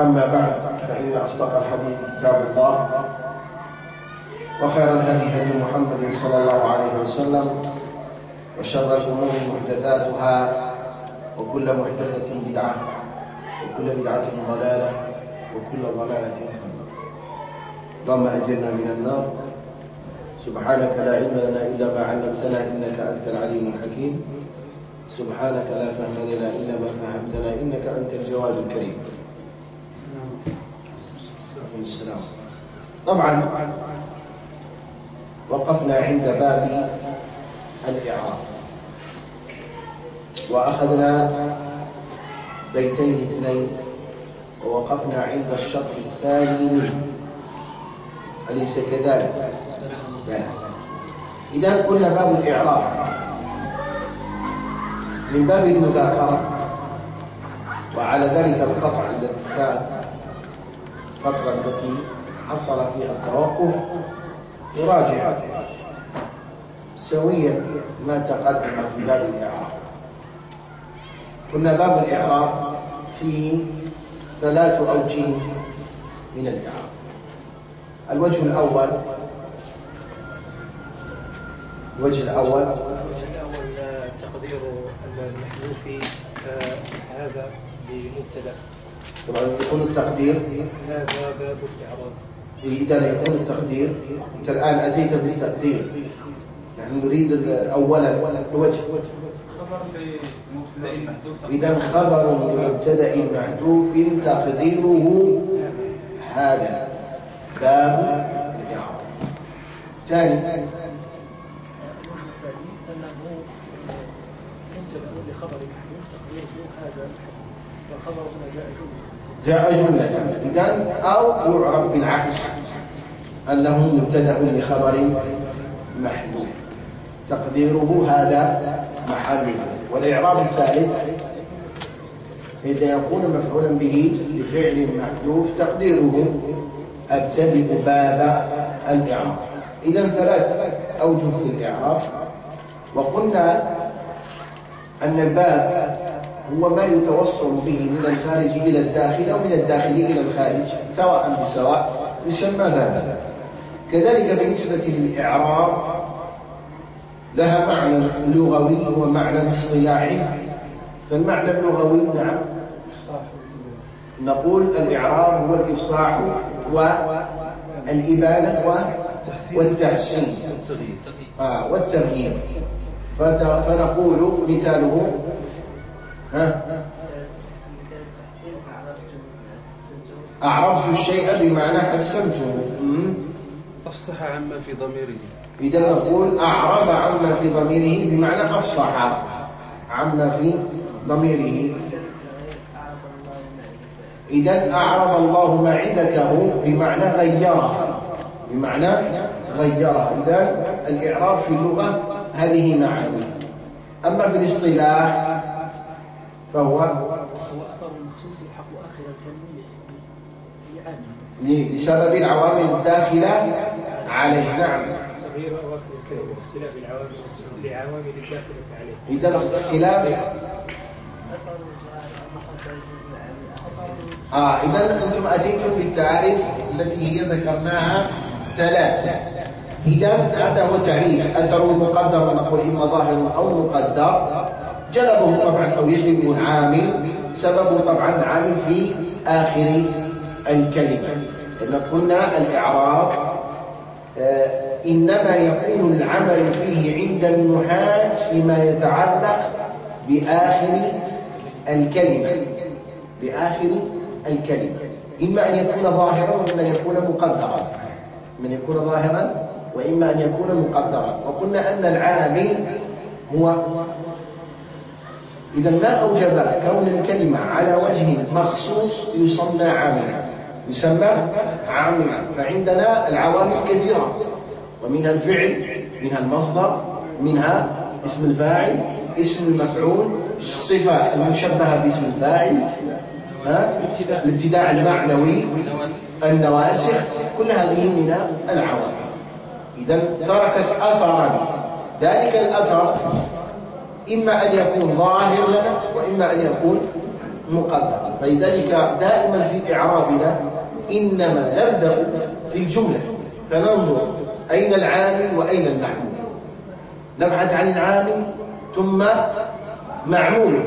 أما بعد فإن أصدق الحديث كتاب الله وخير الهدي هدي محمد صلى الله عليه وسلم وشر الأمور محدثاتها وكل محدثة بدعة وكل بدعة ضلالة وكل ضلالة في النار. اللهم أجرنا من النار. سبحانك لا علم لنا إلا ما علمتنا إنك أنت العليم الحكيم. سبحانك لا فهم لنا إلا ما فهمتنا إنك أنت الجواد الكريم. السلام طبعا وقفنا عند باب الإعراب. وأخذنا بيتين اثنين ووقفنا عند الشطر الثاني منه. أليس كذلك؟ بلى. إذا قلنا باب الإعراب. من باب المذاكرة. وعلى ذلك القطع الذي كان الفترة التي حصل فيها التوقف يراجع سويا ما تقدم في باب الإعراب. قلنا باب الإعراب فيه ثلاث أوجه من الإعراب. الوجه الأول الوجه الأول الأول تقدير المحذوف هذا بمبتدأ. طبعا يكون التقدير. هذا باب إذا يكون التقدير. أنت الآن أتيت بالتقدير. نحن نريد أولا الوجه. خبر لمبتدا محذوف تقديره هذا. باب الإعراب. ثاني الوجه الثاني أنه مبتدأ لخبر محذوف تقديره هذا جاء جملة جملة إذا أو يعرب بالعكس أنه مبتدأ لخبر محذوف. تقديره هذا محله والإعراب الثالث إذا يكون مفعولا به لفعل محذوف تقديره أبتدئ باب الإعراب. إذا ثلاث أوجه في الإعراب. وقلنا أن الباب هو ما يتوصل به من الخارج إلى الداخل أو من الداخل إلى الخارج سواء بسواء يسمى بابا كذلك بالنسبة للإعراب لها معنى لغوي ومعنى اصطلاحي فالمعنى اللغوي نعم. نقول الإعراب هو الإفصاح والإبانة والتحسين. آه والتغيير. فت- فنقول مثاله ها أعرفت الشيء بمعنى حسنته. مم. أفصح عما في ضميره. إذا نقول أعرب عما في ضميره بمعنى أفصح. عما في ضميره. إذا أعرب الله معدته بمعنى غيرها بمعنى غيرها إذا الإعراب في اللغة هذه معاني أما في الاصطلاح فهو هو أثر مخصوص يحق آخر ل- بسبب العوامل الداخلة عليه. نعم. إذا الاختلاف آه إذا أنتم أتيتم بالتعاريف التي هي ذكرناها ثلاث. إذا هذا هو تعريف. أثر مقدر ونقول إما ظاهر أو مقدر. جلبه طبعا أو يجلبه العامل سببه طبعا عامل في آخر الكلمة. لأن قلنا الإعراب آه، إنما يكون العمل فيه عند النحاة فيما يتعلق بآخر الكلمة. بآخر الكلمة. إما أن يكون ظاهرا وإما أن يكون مقدرا. من يكون ظاهرا وإما أن يكون مقدرا. وقلنا أن العامل هو إذا ما أوجب كون الكلمة على وجه مخصوص يسمى عاملا. يسمى عاملا. فعندنا العوامل كثيرة. ومنها الفعل منها المصدر منها اسم الفاعل اسم المفعول الصفة المشبهة باسم الفاعل الابتداء المعنوي النواسخ كل هذه من العوامل. إذا تركت أثرا. ذلك الأثر إما أن يكون ظاهر لنا وإما أن يكون مقدر. فلذلك دائما في إعرابنا إنما نبدأ في الجملة فننظر أين العامل وأين المعمول. نبحث عن العامل ثم معمول.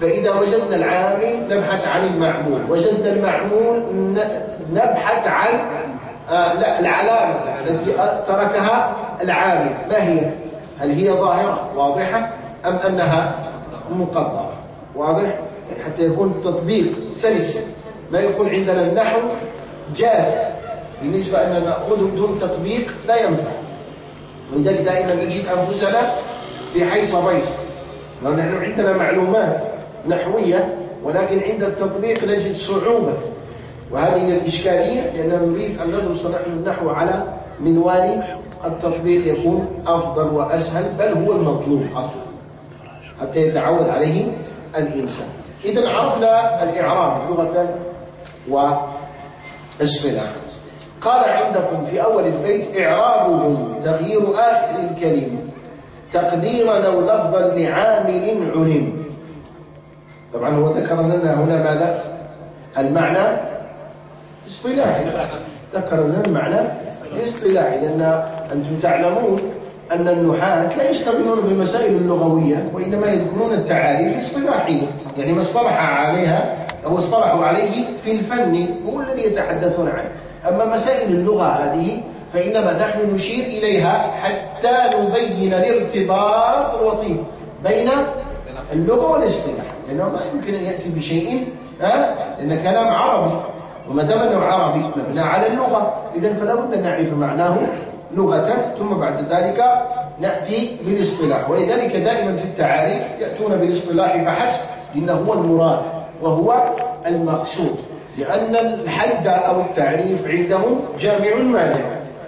فإذا وجدنا العامل نبحث عن المعمول وجدنا المعمول نبحث عن آه لا العلامة التي تركها العامل. ما هي؟ هل هي ظاهرة واضحة؟ أم أنها مقدرة واضح؟ حتى يكون التطبيق سلس. ما يكون عندنا النحو جاف. بالنسبة أن نأخذه بدون تطبيق لا ينفع. ولذلك دائما نجد أنفسنا في حيص بيص نحن عندنا معلومات نحوية ولكن عند التطبيق نجد صعوبة. وهذه الإشكالية لأننا نريد أن ندرس النحو على منوال التطبيق يكون أفضل وأسهل بل هو المطلوب أصلا. حتى يتعود عليه الإنسان. إذا عرفنا الإعراب لغة واصطلاحا قال عندكم في أول البيت إعرابهم تغيير آخر الكلمة تقديرا أو لفظا لعامل علم. طبعا هو ذكر لنا هنا ماذا؟ المعنى اصطلاحي. ذكر لنا المعنى الاصطلاحي لأن أنتم تعلمون أن النحاة لا يشتغلون بالمسائل اللغوية وإنما يذكرون التعاريف الاصطلاحية يعني ما اصطلح عليها أو اصطلحوا عليه في الفن هو الذي يتحدثون عنه. أما مسائل اللغة هذه فإنما نحن نشير إليها حتى نبين الارتباط الوطيد بين اللغة والاصطلاح. لأنه ما يمكن أن يأتي بشيء ها؟ لأن كلام عربي. وما دام أنه عربي مبنى على اللغة. إذا فلا بد أن نعرف معناه. لغة ثم بعد ذلك نأتي بالإصطلاح. ولذلك دائما في التعاريف يأتون بالإصطلاح فحسب إنه هو المراد وهو المقصود لأن الحد أو التعريف عندهم جامع مانع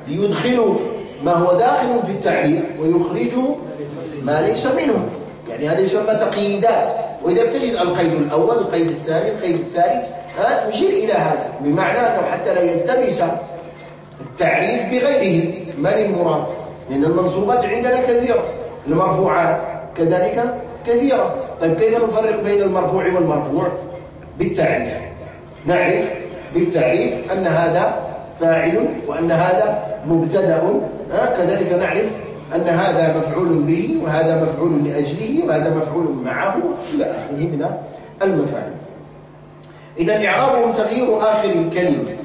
ليدخلوا ما هو داخل في التعريف ويخرجوا ما ليس منه. يعني هذا يسمى تقييدات. وإذا تجد القيد الأول القيد الثاني القيد الثالث ها نشير إلى هذا بمعنى أنه حتى لا يلتبس التعريف بغيره. من المراد؟ لأن المنصوبات عندنا كثيرة. المرفوعات كذلك كثيرة. طيب كيف نفرق بين المرفوع والمرفوع؟ بالتعريف. نعرف بالتعريف أن هذا فاعل وأن هذا مبتدأ. كذلك نعرف أن هذا مفعول به وهذا مفعول لأجله وهذا مفعول معه إلى آخره من المفاعل. إذا إعرابهم تغيير آخر الكلمة.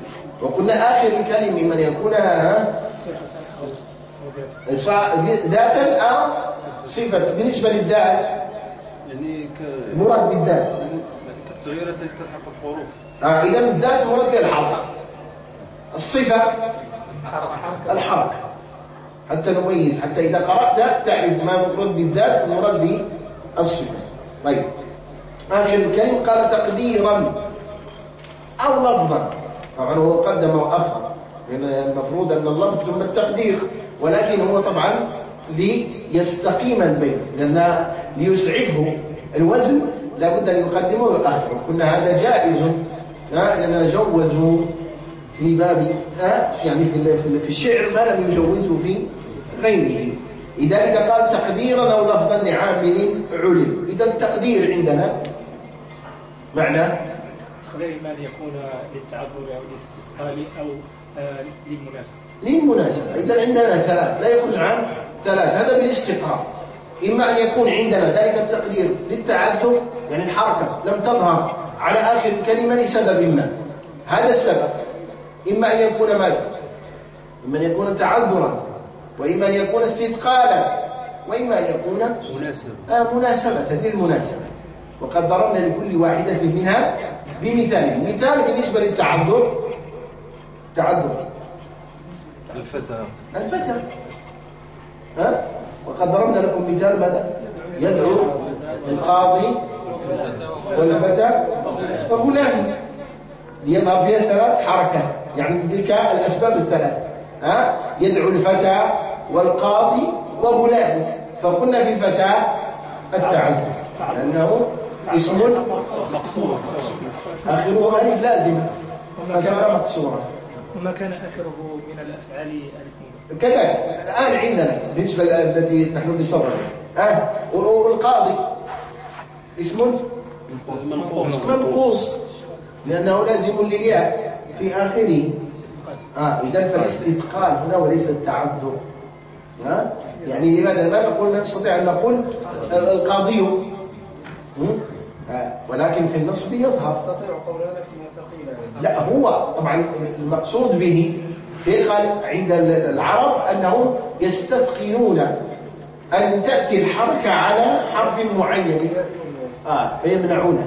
وقلنا آخر الكلمة من يكون ذاتا أو صفة. بالنسبة للذات. يعني مراد بالذات. التغييرات التي تلحق الحروف. آه إذا الذات مراد بها الحرف الصفة. الحركة حتى نميز. حتى إذا قرأت تعرف ما مراد بالذات ومراد بالصفة. طيب. آخر الكلمة قال تقديرا أو لفظا. طبعا هو قدم وأخر. المفروض أن اللفظ ثم التقدير. ولكن هو طبعا ليستقيم البيت لأن ليسعفه الوزن لابد أن يقدمه ويؤخر كنا هذا جائز لأننا جوزوا في باب يعني في في الشعر ما لم يجوزه في غيره. لذلك قال تقديرا أو لفظا لعامل علم. إذا التقدير عندنا معنى تقدير ما يكون للتعذر أو الاستثقال أو آه، للمناسبة. للمناسبة. إذا عندنا ثلاث لا يخرج عن ثلاث. هذا بالاستقرار. إما أن يكون عندنا ذلك التقدير للتعذر يعني الحركة لم تظهر على آخر الكلمة لسبب ما. هذا السبب. إما أن يكون ماذا؟ إما أن يكون تعذرا وإما أن يكون استثقالا وإما أن يكون مناسب آه مناسبة للمناسبة. وقد ضربنا لكل واحدة منها بمثال مثال بالنسبة للتعذر تعذر الفتى. الفتى. ها؟ وقد ضربنا لكم مثال ماذا؟ يدعو القاضي والفتى وغلام ليظهر فيها ثلاث حركات. يعني تلك الأسباب الثلاث. ها؟ يدعو الفتى والقاضي وغلام فقلنا في الفتى التعذر لأنه اسم مقصود آخره ألف لازمة فصار مقصورا وما كان آخره من الأفعال ألف كذلك. الآن عندنا بالنسبة الذي نحن بصدده ها؟ والقاضي. اسم؟ منقوص. لأنه لازم للياء في آخره. آه إذا فالاستثقال هنا وليس التعذر. ها؟ يعني لماذا؟ ما نقول نستطيع أن نقول القاضي؟ ولكن في النصب يظهر. تستطيع قولها لكن ثقيلة لا هو طبعا المقصود به قال عند العرب أنهم يستثقلون أن تأتي الحركة على حرف معين. آه فيمنعونها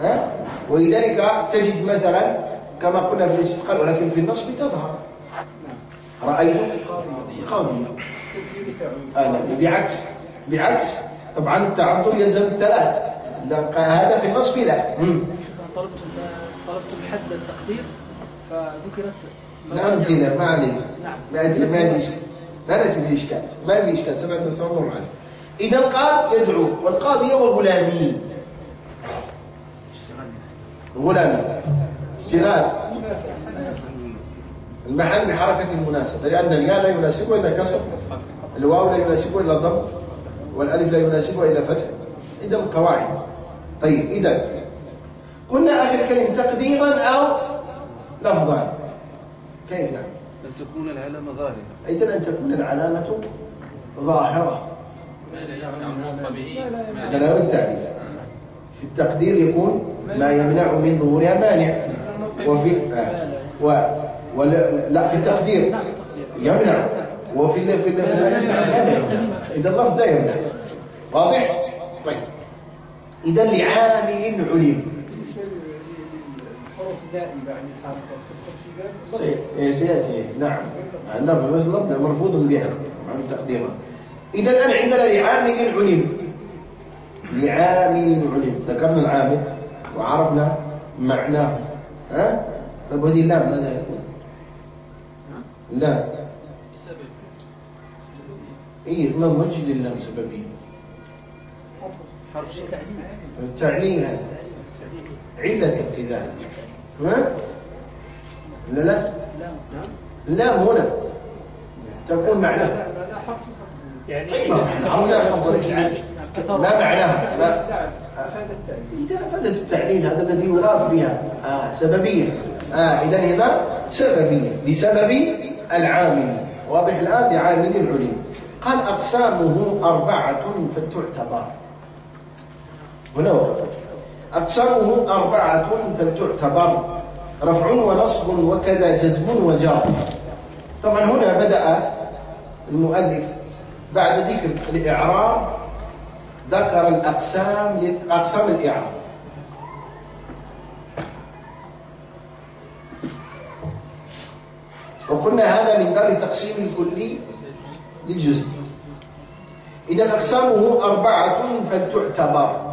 ها ولذلك تجد مثلا كما قلنا في الاستثقال ولكن في النصب تظهر. رأيت قاضي آه نعم بعكس بعكس طبعا التعذر يلزم الثلاث. هذا في النصب لا. طلبت طلبت حد التقدير فذكرت الأمثلة ما عليك نعم. ما أدري ما في إشكال. لا نأتي بالإشكال ما في إشكال. سمعت مستمر عليه إذا قال يدعو والقاضي وغلامي غلامي. اشتغال المحل بحركة المناسبة لأن الياء لا يناسبه إلا كسر الواو لا يناسبه إلا ضم والألف لا يناسبه إلا فتح. إذا القواعد طيب إذا قلنا آخر كلمة تقديرا أو لفظا. كيف؟ يعني؟ أن تكون العلامة ظاهرة. إذا أن تكون العلامة ظاهرة. هذا لا التعريف في التقدير يكون ما يمنع من ظهورها مانع. وفي آه. و ولا لا في التقدير يمنع. وفي ال في ال في ال إذا اللفظ لا يمنع. واضح؟ طيب. إذا لعامل علم بالنسبة للحروف النائبة عن الحركة تدخل في سيأتي نعم اللفظ بس اللفظ مرفوض بها عن تقديرها إذا الآن عندنا لعامل علم لعامل علم ذكرنا العامل وعرفنا معناه. ها؟ طيب هذه اللام ماذا يكون؟ لا. اي ما وجه للام سببيه تعليلا علة في ذلك. ها؟ لا لا. لا هنا. تكون معناه لا لا لا حرف يعني طيب، ما معناها. إذا أفادت التعليل هذا الذي يراد بها. آه سببية. آه إذا هنا سببية. بسبب العامل. واضح الآن لعامل العلم. قال أقسامه أربعة فلتعتبر هنا وقف أقسامه أربعة فلتعتبر رفع ونصب وكذا جزم وجار. طبعا هنا بدأ المؤلف بعد ذكر الإعراب ذكر الأقسام أقسام الإعراب. وقلنا هذا من باب تقسيم الكلي للجزء إذا أقسامه أربعة فلتعتبر.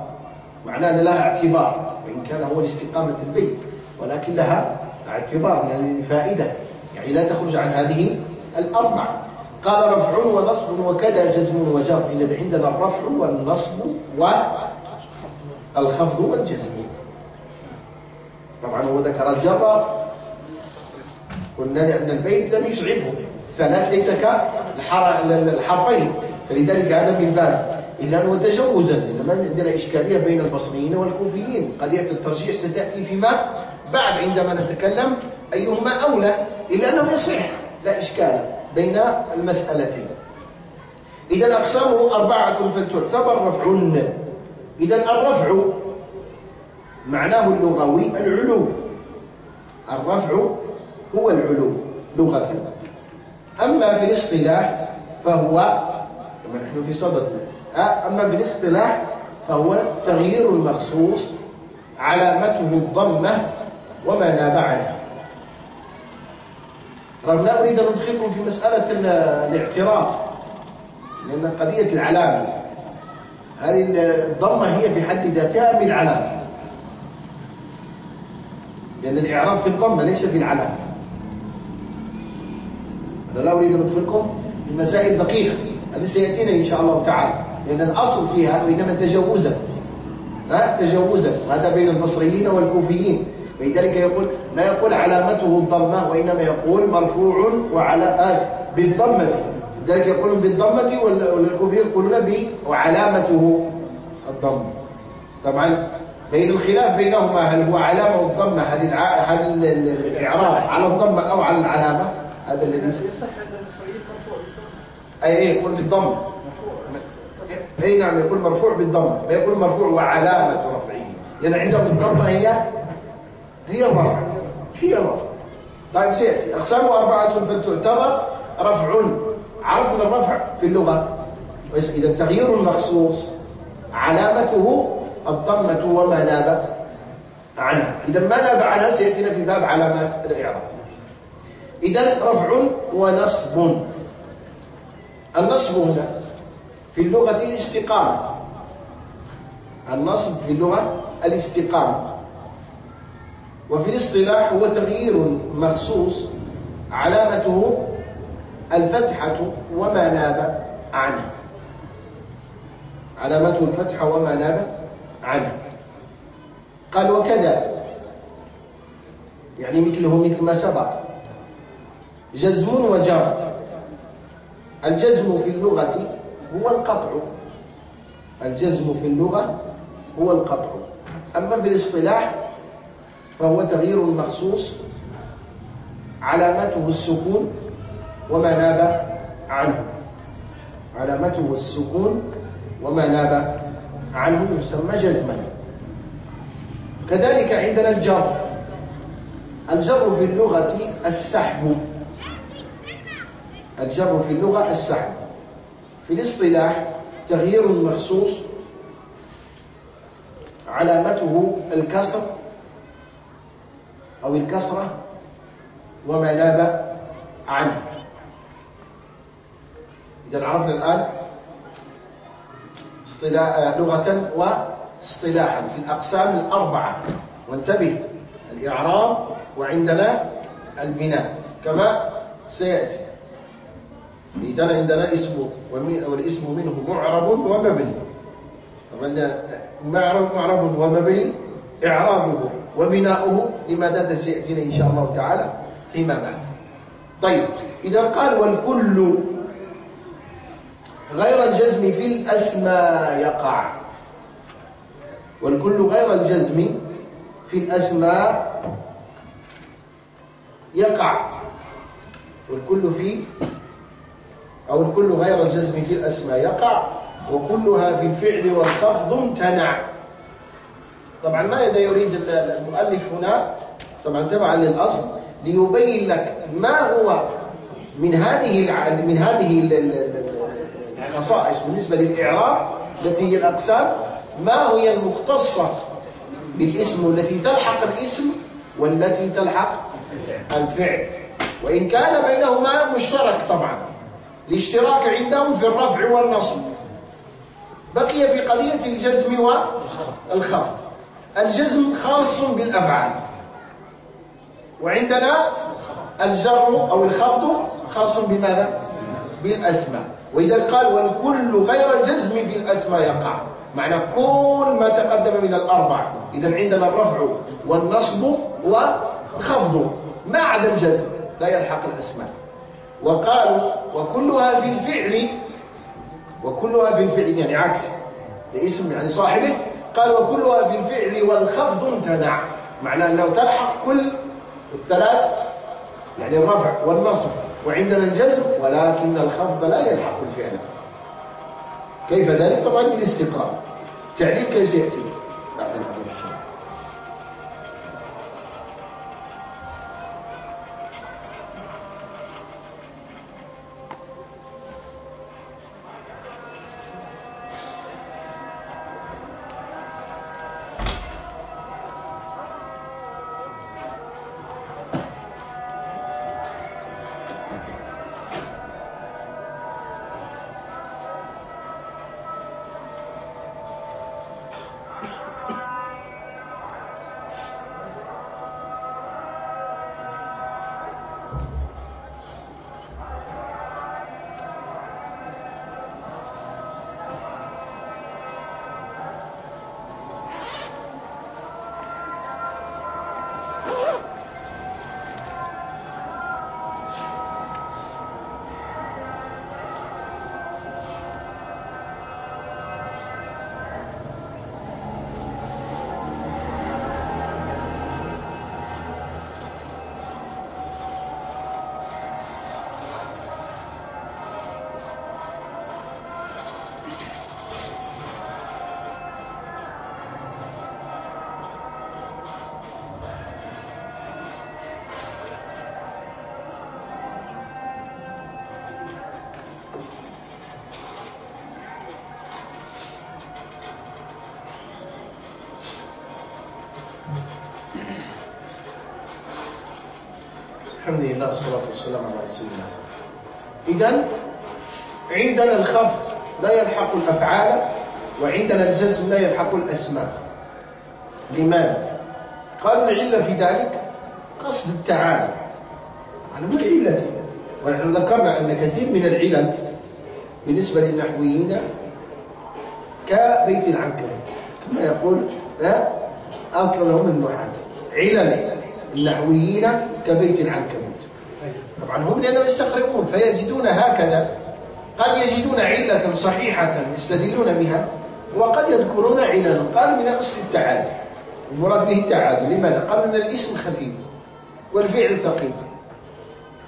معناه أن لها اعتبار وإن كان هو لاستقامة البيت ولكن لها اعتبار من الفائدة. يعني لا تخرج عن هذه الأربعة. قال رفع ونصب وكذا جزم وجر. إن عندنا الرفع والنصب والخفض والجزم. طبعا هو ذكر الجر قلنا لأن البيت لم يشعفه. ثلاث ليس كالحرفين فلذلك هذا من باب إلا أنه تجوزا إنما عندنا إشكالية بين البصريين والكوفيين. قضية الترجيح ستأتي فيما بعد عندما نتكلم أيهما أولى إلا أنه يصح لا إشكال بين المسألتين. إذا أقسامه أربعة فلتعتبر رفع إذا الرفع معناه اللغوي العلو. الرفع هو العلو لغة أما في الاصطلاح فهو نحن في صدد. أما في الاصطلاح فهو تغيير مخصوص علامته الضمة وما ناب عنها. رغم لا أريد أن أدخلكم في مسألة الاعتراض لأن قضية العلامة هذه الضمة هي في حد ذاتها من العلامة؟ لأن الإعراب في الضمة ليس في العلامة. أنا لا أريد أن أدخلكم في مسائل دقيقة. هذا سيأتينا إن شاء الله تعالى. لأن الأصل فيها وإنما تجوزا ها؟ تجوزا هذا بين البصريين والكوفيين. ولذلك يقول ما يقول علامته الضمة وإنما يقول مرفوع وعلى آج بالضمة. لذلك يقولون بالضمة والكوفيين يقولون ب وعلامته الضمة طبعا بين الخلاف بينهما هل هو علامة الضمة؟ هل هل الإعراب على الضمة أو على العلامة؟ هذا الذي يصح مرفوع أي أي يقول بالضمة مرفوع أي نعم يقول مرفوع بالضمة ما يقول مرفوع وعلامة رفعه. لأن عندهم الضمة هي هي الرفع. هي الرفع. طيب سيأتي أقسامه أربعة فلتعتبر رفع. عرفنا الرفع في اللغة. بس إذا تغيير مخصوص علامته الضمة وما ناب عنها. إذا ما ناب عنها سيأتينا في باب علامات الإعراب. إذا رفع ونصب. النصب هنا في اللغة الاستقامة. النصب في اللغة الاستقامة. وفي الاصطلاح هو تغيير مخصوص علامته الفتحة وما ناب عنه. علامته الفتحة وما ناب عنه. قال وكذا. يعني مثله مثل ما سبق. جزم وجر. الجزم في اللغة هو القطع. الجزم في اللغة هو القطع. أما في الاصطلاح فهو تغيير مخصوص علامته السكون وما ناب عنه. علامته السكون وما ناب عنه يسمى جزما. كذلك عندنا الجر. الجر في اللغة السحب. الجر في اللغة السحب. في الاصطلاح تغيير مخصوص علامته الكسر أو الكسرة وما ناب عنه. إذا عرفنا الآن اصطلاح لغة واصطلاحا في الأقسام الأربعة. وانتبه الإعراب وعندنا البناء كما سيأتي. إذا عندنا اسم والاسم منه معرب ومبني. طبعا معرب معرب ومبني إعرابه وبناؤه لماذا سيأتينا إن شاء الله تعالى فيما بعد. طيب إذا قال والكل غير الجزم في الأسماء يقع. والكل غير الجزم في الأسماء يقع. والكل في أو الكل غير الجزم في الأسماء. يقع وكلها في الفعل والخفض امتنع طبعا ماذا يريد المؤلف هنا طبعا تبعا للأصل ليبين لك ما هو من هذه من هذه الخصائص بالنسبة للإعراب التي هي الأقسام ما هي المختصة بالاسم التي تلحق الاسم والتي تلحق الفعل. وإن كان بينهما مشترك طبعا. الاشتراك عندهم في الرفع والنصب. بقي في قضية الجزم والخفض الجزم خاص بالأفعال. وعندنا الجر أو الخفض خاص بماذا؟ بالأسماء. وإذا قال والكل غير الجزم في الأسماء يقع. معنى كل ما تقدم من الأربع. إذا عندنا الرفع والنصب والخفض. ما عدا الجزم؟ لا يلحق الأسماء. وقالوا وكلها في الفعل وكلها في الفعل يعني عكس لاسم يعني صاحبه قال وكلها في الفعل والخفض امتنع معنى أنه تلحق كل الثلاث يعني الرفع والنصب وعندنا الجزم ولكن الخفض لا يلحق الفعل. كيف ذلك؟ طبعا بالاستقراء تعليل كيف سيأتي؟ بعد الأذان. الحمد لله والصلاة والسلام على رسول الله إذا عندنا الخفض لا يلحق الأفعال وعندنا الجزم لا يلحق الأسماء. لماذا؟ قال العلة في ذلك قصد التعالي. على ما العلة ونحن ذكرنا أن كثير من العلل بالنسبة للنحويين كبيت العنكبوت. كما يقول لا أصلا هم النحاة. علل النحويين كبيت العنكبوت. طبعا هم لأنهم يستقرؤون فيجدون هكذا. قد يجدون علة صحيحة يستدلون بها وقد يذكرون عللا. قالوا من أصل التعادل. المراد به التعادل. لماذا؟ قالوا أن الاسم خفيف والفعل ثقيل.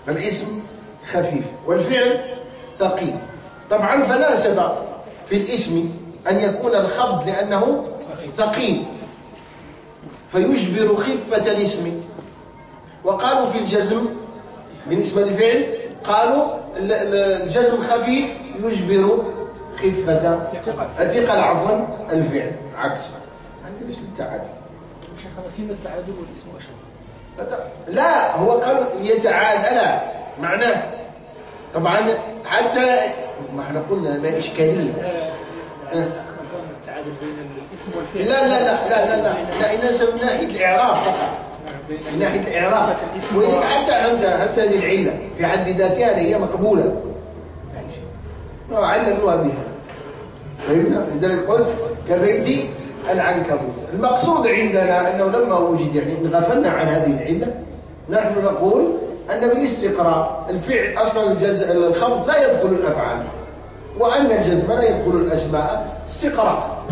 الاسم خفيف والفعل ثقيل. طبعا فناسب في الاسم أن يكون الخفض لأنه ثقيل. فيجبر خفة الاسم. وقالوا في الجزم بالنسبة للفعل قالوا الجزم خفيف يجبر خفة الثقل عفوا الفعل عكس. مثل التعادل. شيخنا فيما التعادل والاسم أشهر لا هو قالوا يتعادل معناه. طبعا حتى ما إحنا قلنا لا إشكالية. التعادل بين الاسم والفعل. لا لا لا لا لا لا لا إنها من ناحية الإعراب فقط. من ناحية الإعراب. ولذلك حتى حتى حتى هذه العلة في حد ذاتها هي مقبولة. عللوها بها. فهمنا؟ لذلك قلت كبيت العنكبوت. المقصود عندنا أنه لما وجد يعني إن غفلنا عن هذه العلة نحن نقول أن بالاستقراء الفعل أصلا الجز... الخفض لا يدخل الأفعال. وأن الجزم لا يدخل الأسماء. استقراء.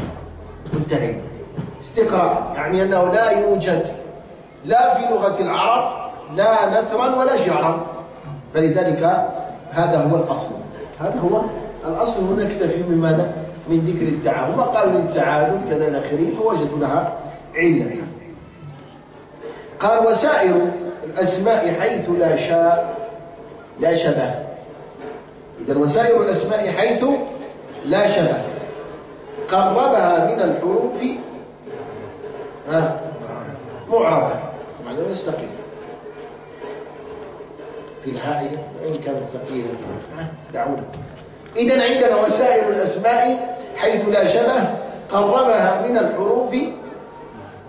انتهينا. استقراء يعني أنه لا يوجد لا في لغة العرب لا نترا ولا شعرا. فلذلك هذا هو الأصل. هذا هو الأصل. هنا نكتفي من ماذا؟ من ذكر التعادل ما قالوا للتعادل كذا إلى آخره فوجدوا لها علة. قال وسائر الأسماء حيث لا شاء لا شبه. إذا وسائر الأسماء حيث لا شبه. قربها من الحروف معربة. معنى يستقيم في الحائل وإن كانت ثقيلة دعونا. إذا عندنا وسائل الأسماء حيث لا شبه قربها من الحروف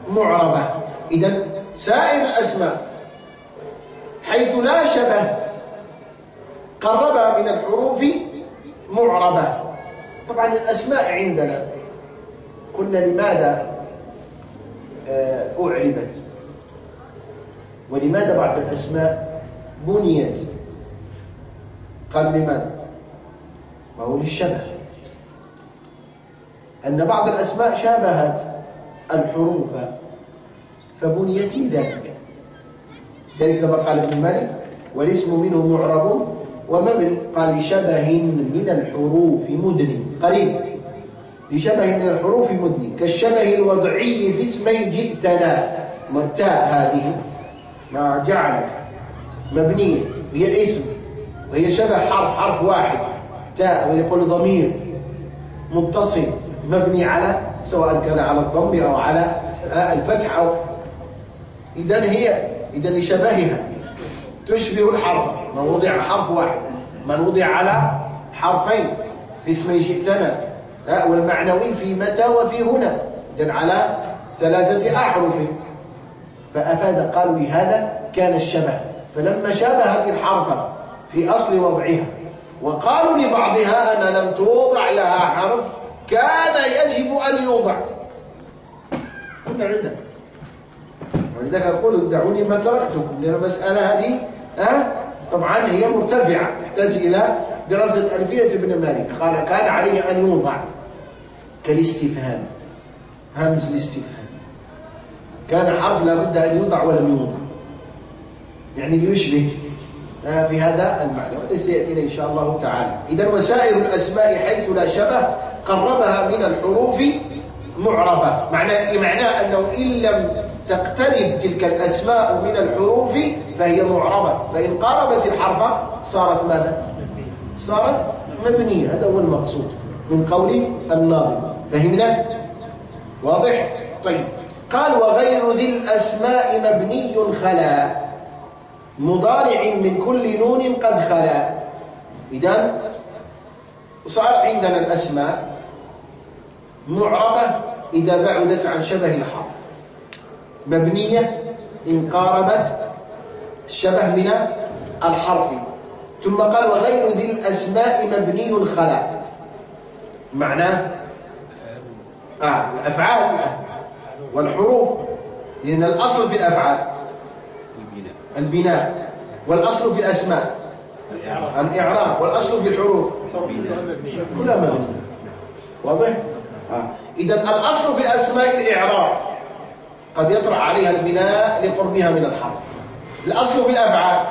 معربة. إذا سائر الأسماء حيث لا شبه قربها من الحروف معربة. طبعا الأسماء عندنا. قلنا لماذا آه، أعربت؟ ولماذا بعض الأسماء بنيت؟ قال لماذا؟ ما هو للشبه. أن بعض الأسماء شابهت الحروف فبنيت لذلك. ذلك كما قال ابن مالك والاسم منه معرب ومبني قال لشبه من الحروف مدن قريب. لشبه من الحروف مدني كالشبه الوضعي في اسمي جئتنا. ما تاء هذه. ما جعلت مبنية هي اسم وهي شبه حرف حرف واحد تاء ويقول ضمير متصل مبني على سواء كان على الضم أو على الفتح أو. إذا هي إذا لشبهها تشبه الحرف. ما وضع حرف واحد من وضع على حرفين في اسم جئتنا والمعنوي في متى وفي هنا. إذا على ثلاثة أحرف. فأفاد قالوا لهذا كان الشبه. فلما شابهت الحرف في أصل وضعها وقالوا لبعضها أن لم توضع لها حرف كان يجب أن يوضع. كنا عندنا. ولذلك أقول دعوني ما تركتكم لأن المسألة هذه أه؟ طبعا هي مرتفعة تحتاج إلى دراسة ألفية ابن مالك. قال كان عليه أن يوضع كالاستفهام همز الاستفهام. كان حرف لابد أن يوضع ولم يوضع. يعني ليشبه. آه، في هذا المعنى. وهذا سيأتينا إن شاء الله تعالى. إذا وسائر الأسماء حيث لا شبه قربها من الحروف معربة. معنى معناه أنه إن لم تقترب تلك الأسماء من الحروف فهي معربة. فإن قاربت الحرف صارت ماذا؟ صارت مبنية. هذا هو المقصود من قول الناظم. فهمنا؟ واضح؟ طيب. قال وغير ذي الأسماء مبني خلا. مضارع من كل نون قد خلا. إذا صار عندنا الأسماء معربة إذا بعدت عن شبه الحرف. مبنية إن قاربت الشبه من الحرف. ثم قال وغير ذي الأسماء مبني خلا. معناه آه الأفعال. والحروف لأن الأصل في الأفعال. البناء. والأصل في الأسماء. الإعراب. والأصل في الحروف. كلها مبنية. واضح؟ آه. إذا الأصل في الأسماء الإعراب. قد يطرح عليها البناء لقربها من الحرف. الأصل في الأفعال.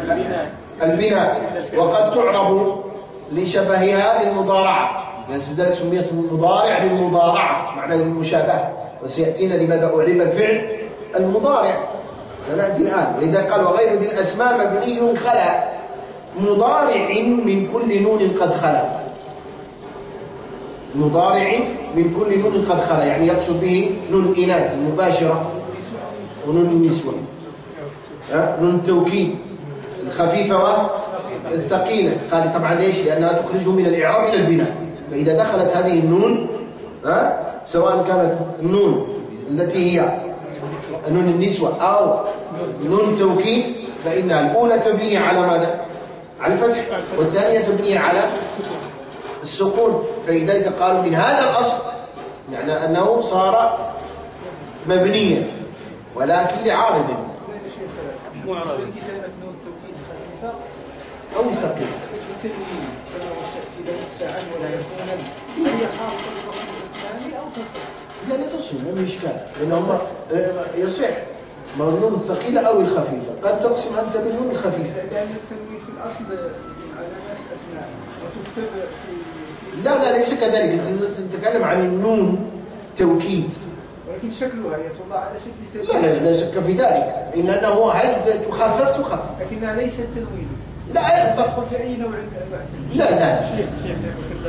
البناء. البناء. وقد تعرب لشبهها للمضارعة. لذلك سميت المضارع للمضارعة. معنى للمشابهة. وسيأتينا لماذا أعرب الفعل المضارع. سنأتي الآن. وإذا قال وغير ذي الأسماء مبني خلا. مضارع من كل نون قد خلا. مضارع من كل نون قد خلا. يعني يقصد به نون إناث المباشرة ونون النسوة نون التوكيد الخفيفة والثقيلة قال طبعا ليش؟ لأنها تخرجه من الإعراب إلى البناء. فإذا دخلت هذه النون سواء كانت النون التي هي نون النسوة أو نون توكيد فإنها الأولى تبنيه على ماذا؟ على الفتح والثانية تبنية على السكون. فلذلك قالوا من هذا الأصل يعني أنه صار مبنيا ولكن لعارض. كتابة نون خفيفة أو ثقيلة التنوين كما هو في بني الساعة ولا يكون هي خاصة أو تصل لا لا تصل ما إشكال لأنه يصح ما النون الثقيلة أو الخفيفة. قد تقسم أنت بالنون الخفيفة. لأن التنوين في الأصل من علامات الأسماء وتكتب في لا لا ليس كذلك. نحن نتكلم عن النون توكيد. ولكن شكلها يتوضع على شكل لا لا لا شك في ذلك. إلا أنه هل تخفف؟ تخفف. لكنها ليست تنوين. لا تدخل في أي نوع من أنواع التنوين. لا لا شيخ شيخ يقصد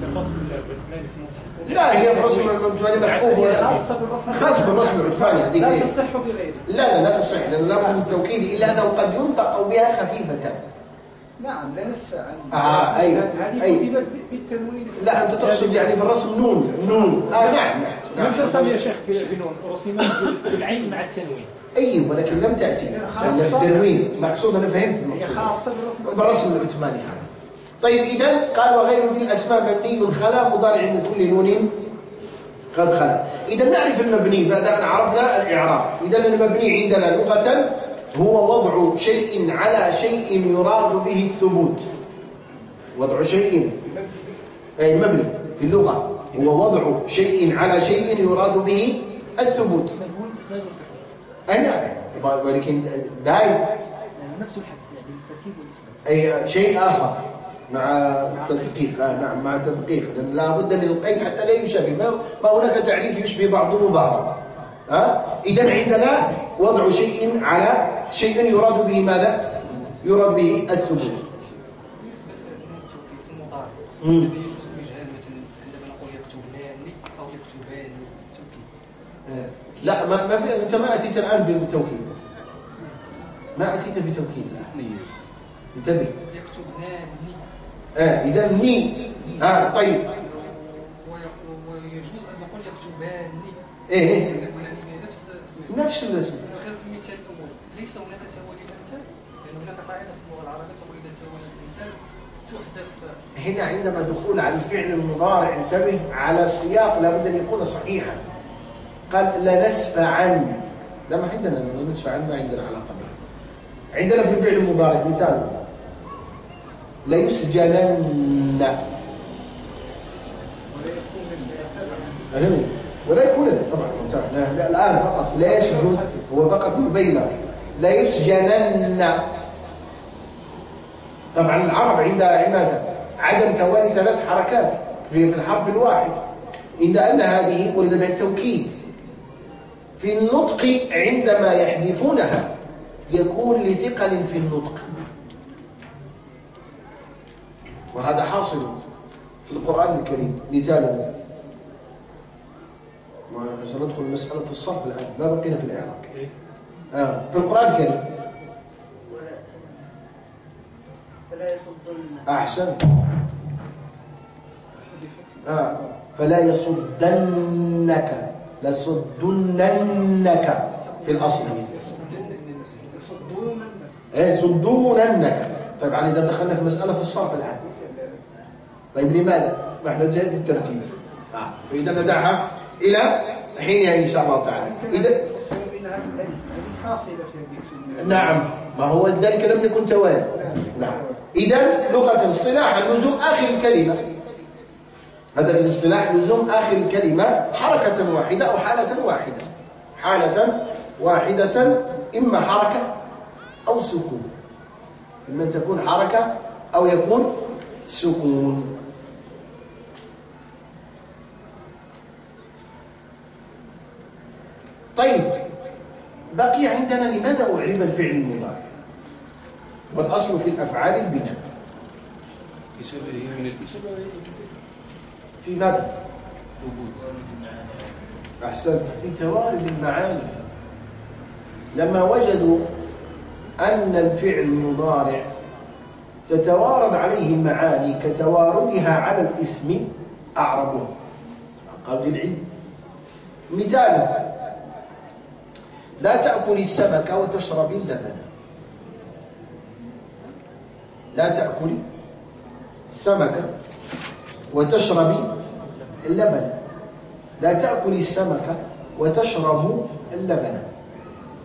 في الرسم العثماني في المصحف لا هي في الرسم العثماني محفوظ خاصة بالرسم. خاص بالرسم العثماني هذيك لا. تصح في غيره. لا لا لا تصح لأنه لا بد من التوكيد إلا أنه قد ينطق بها خفيفة. نعم لا نصف عن آه، أيوة، هذه أيوة. كتبت بالتنوين. لا أنت تقصد يعني في الرسم نون نون. آه نعم نعم لم نعم ترسم يا شيخ بنون رسمت بالعين مع التنوين. أيوه ولكن لم لأن في التنوين مقصود أنا فهمت هي المقصود خاصة بالرسم. بالرسم العثماني هذا. طيب إذا قال وغير ذي الأسماء مبني خلا مضارع من كل نون قد خلا. إذا نعرف المبني بعد أن عرفنا الإعراب. إذا المبني عندنا لغة هو وضع شيء على شيء يراد به الثبوت. وضع شيء. أي المبني في اللغة. هو وضع شيء على شيء يراد به الثبوت. أي نعم. ولكن دائما يعني نفس الحد يعني التركيب والاسناد أي شيء آخر. مع التدقيق آه نعم مع التدقيق لأن لا بد من القيد حتى لا يشابه. ما ما هناك تعريف يشبه بعضه بعضا ها إذا عندنا وضع شيء على شيء يراد به ماذا؟ يراد به الثبوت. المضارع التوكيد لا ما ما في أنت ما أتيت الآن بالتوكيد. ما أتيت بتوكيد انتبه. يكتبان آه إذا ني. آه طيب. وي- ويجوز ان نقول إيه. نفس نفس الاسم. غير في المثال الأول ليس هناك قاعدة في اللغة العربيه تقول الامثال تحذف هنا عندما دخول على الفعل المضارع انتبه على السياق لابد أن يكون صحيحا. قال لنسفعن لا ما عندنا لنسفعن ما عندنا علاقة به. عندنا في الفعل المضارع مثال. ليسجنن. ولا يكون طبعا لا- الآن فقط لا يسجن هو فقط يبين. لك لا يسجنن طبعا العرب عندها عماده عدم توالي ثلاث حركات في الحرف الواحد. إن أن هذه ورد بها التوكيد. في النطق عندما يحذفونها يكون لثقل في النطق. وهذا حاصل في القرآن الكريم مثاله سندخل مسألة الصرف الآن ما بقينا في الإعراب آه. في القرآن الكريم. فلا يصدن. أحسن. آه. فلا يصدنك لصدننك في الأصل. يصدون إيه يصدوننك طيب إذا دخلنا في مسألة الصرف الآن طيب لماذا؟ ما إحنا زاد الترتيب. آه. فإذا ندعها إلى حينها إن شاء الله تعالى. إذا نعم ما هو ذلك لم يكن توالي. نعم. إذا لغة اصطلاحا لزوم آخر الكلمة. هذا الاصطلاح لزوم آخر الكلمة حركة واحدة أو حالة واحدة. حالة واحدة إما حركة أو سكون. إما تكون حركة أو يكون سكون. طيب بقي عندنا لماذا أعرب الفعل المضارع؟ والأصل في الأفعال البناء. في ماذا؟ أحسنت. في توارد المعاني. لما وجدوا أن الفعل المضارع تتوارد عليه المعاني كتواردها على الاسم أعربوه دي العلم مثال لا تأكل السمك وتشرب اللبن. لا تأكل السمك وتشربي اللبن. لا تأكل السمك وتشرب اللبن.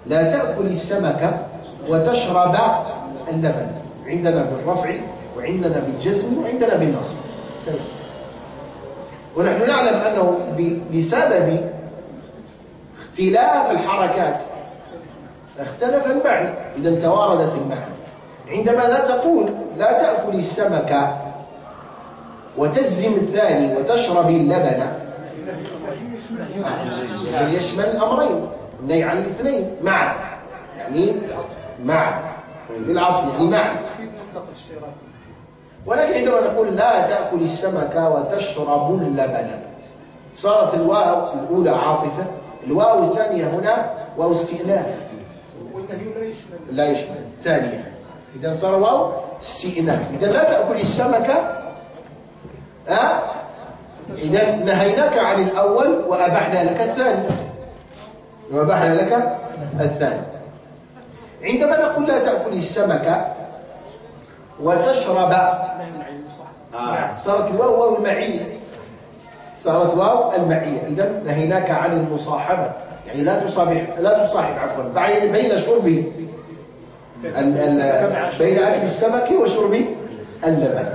لا تأكل السمك وتشرب اللبن. عندنا بالرفع وعندنا بالجزم وعندنا بالنصب. ونحن نعلم أنه بسبب اختلاف الحركات. اختلف المعنى. إذا تواردت المعنى. عندما لا تقول لا تأكل السمك وتزم الثاني وتشرب اللبن. آه، يشمل الأمرين. النهي عن الاثنين. معا. يعني معا. للعطف يعني معا. ولكن عندما نقول لا تأكل السمك وتشرب اللبن صارت الواو الأولى عاطفة. الواو الثانية هنا واو استئناف. لا يشمل. ثانية. إذا صار واو استئناف. إذا لا تأكل السمك أه؟ إذا نهيناك عن الأول وأبحنا لك الثاني. وأبحنا لك الثاني. عندما نقول لا تأكل السمك وتشرب آه. صارت الواو واو المعية. صارت واو المعية. إذا نهيناك عن المصاحبة. يعني لا تصابح لا تصاحب عفوا. بين شرب بين أكل السمك وشرب اللبن.